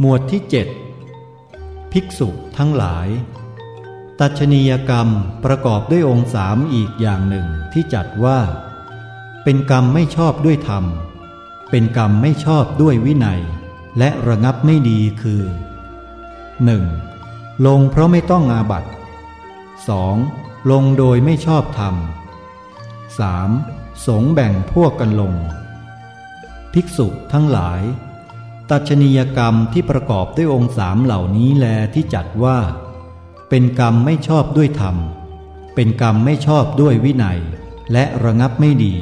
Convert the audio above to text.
หมวดที่เจ็ดภิกษุทั้งหลาย ตัชนียกรรมประกอบด้วยองค์สามอีกอย่างหนึ่งที่จัดว่า เป็นกรรมไม่ชอบด้วยธรรม เป็นกรรมไม่ชอบด้วยวินัย และระงับไม่ดีคือ 1. ลงเพราะไม่ต้องอาบัต 2. ลงโดยไม่ชอบธรรม 3. สงแบ่งพวกกันลง ภิกษุทั้งหลาย ตัชนียกรรมที่ประกอบด้วยองค์สามเหล่านี้แลที่จัดว่า เป็นกรรมไม่ชอบด้วยธรรม เป็นกรรมไม่ชอบด้วยวินัย และระงับไม่ดี